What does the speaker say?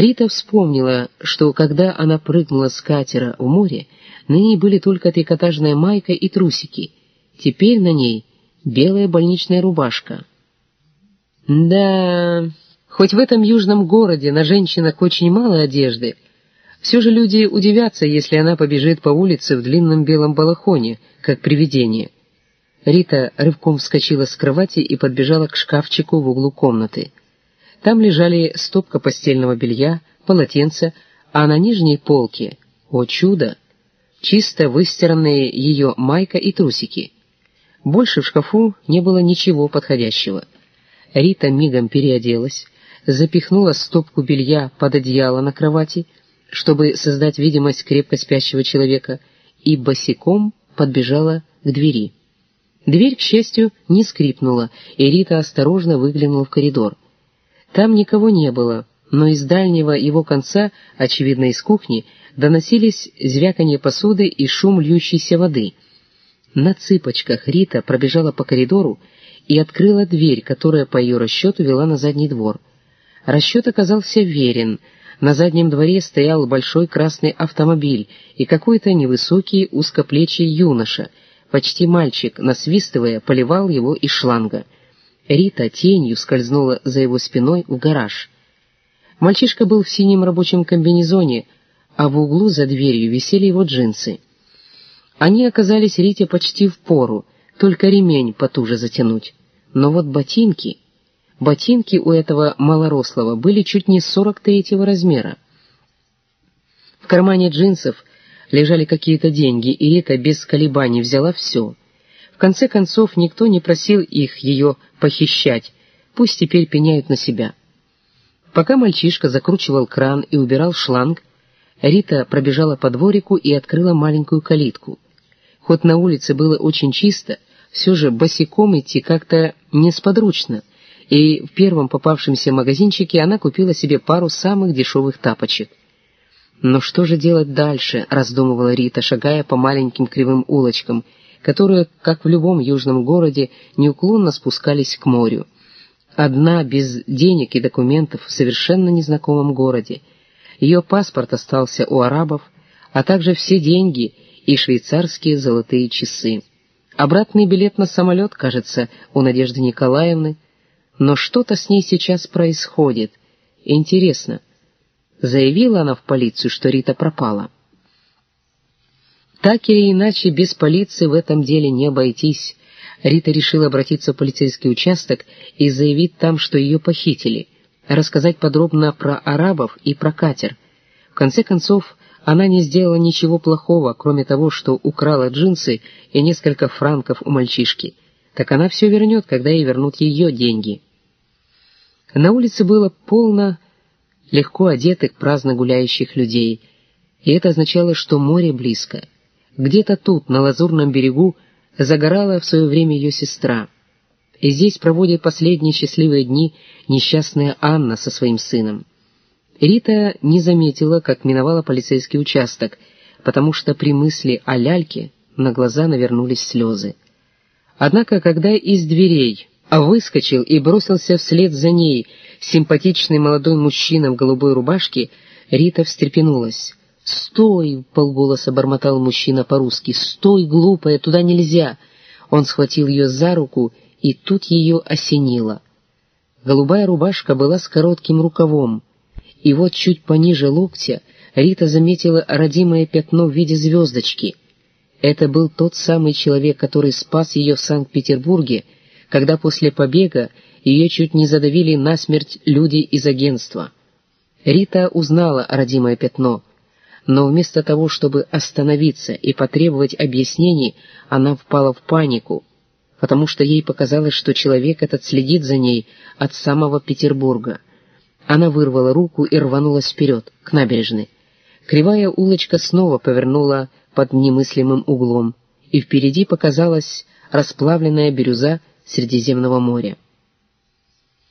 Рита вспомнила, что когда она прыгнула с катера в море, на ней были только трикотажная майка и трусики. Теперь на ней белая больничная рубашка. Да, хоть в этом южном городе на женщинах очень мало одежды, все же люди удивятся, если она побежит по улице в длинном белом балахоне, как привидение. Рита рывком вскочила с кровати и подбежала к шкафчику в углу комнаты. Там лежали стопка постельного белья, полотенца, а на нижней полке, о чудо, чисто выстиранные ее майка и трусики. Больше в шкафу не было ничего подходящего. Рита мигом переоделась, запихнула стопку белья под одеяло на кровати, чтобы создать видимость крепко спящего человека, и босиком подбежала к двери. Дверь, к счастью, не скрипнула, и Рита осторожно выглянула в коридор. Там никого не было, но из дальнего его конца, очевидно из кухни, доносились звяканье посуды и шум льющейся воды. На цыпочках Рита пробежала по коридору и открыла дверь, которая по ее расчету вела на задний двор. Расчет оказался верен. На заднем дворе стоял большой красный автомобиль и какой-то невысокий узкоплечий юноша, почти мальчик, насвистывая, поливал его из шланга. Рита тенью скользнула за его спиной в гараж. Мальчишка был в синем рабочем комбинезоне, а в углу за дверью висели его джинсы. Они оказались Рите почти в пору, только ремень потуже затянуть. Но вот ботинки... Ботинки у этого малорослого были чуть не сорок третьего размера. В кармане джинсов лежали какие-то деньги, и Рита без колебаний взяла все. Конце концов, никто не просил их ее похищать, пусть теперь пеняют на себя. Пока мальчишка закручивал кран и убирал шланг, Рита пробежала по дворику и открыла маленькую калитку. Хоть на улице было очень чисто, все же босиком идти как-то несподручно, и в первом попавшемся магазинчике она купила себе пару самых дешевых тапочек. «Но что же делать дальше?» — раздумывала Рита, шагая по маленьким кривым улочкам, которые, как в любом южном городе, неуклонно спускались к морю. Одна, без денег и документов, в совершенно незнакомом городе. Ее паспорт остался у арабов, а также все деньги и швейцарские золотые часы. Обратный билет на самолет, кажется, у Надежды Николаевны. Но что-то с ней сейчас происходит. Интересно, заявила она в полицию, что Рита пропала? Так или иначе, без полиции в этом деле не обойтись. Рита решила обратиться в полицейский участок и заявить там, что ее похитили, рассказать подробно про арабов и про катер. В конце концов, она не сделала ничего плохого, кроме того, что украла джинсы и несколько франков у мальчишки. Так она все вернет, когда ей вернут ее деньги. На улице было полно легко одетых, праздно гуляющих людей, и это означало, что море близко. Где-то тут, на лазурном берегу, загорала в свое время ее сестра. И здесь проводит последние счастливые дни несчастная Анна со своим сыном. Рита не заметила, как миновала полицейский участок, потому что при мысли о ляльке на глаза навернулись слезы. Однако, когда из дверей выскочил и бросился вслед за ней симпатичный молодой мужчина в голубой рубашке, Рита встрепенулась. «Стой!» — полголоса бормотал мужчина по-русски. «Стой, глупая, туда нельзя!» Он схватил ее за руку, и тут ее осенило. Голубая рубашка была с коротким рукавом, и вот чуть пониже локтя Рита заметила родимое пятно в виде звездочки. Это был тот самый человек, который спас ее в Санкт-Петербурге, когда после побега ее чуть не задавили насмерть люди из агентства. Рита узнала родимое пятно, но вместо того, чтобы остановиться и потребовать объяснений, она впала в панику, потому что ей показалось, что человек этот следит за ней от самого Петербурга. Она вырвала руку и рванулась вперед, к набережной. Кривая улочка снова повернула под немыслимым углом, и впереди показалась расплавленная бирюза Средиземного моря.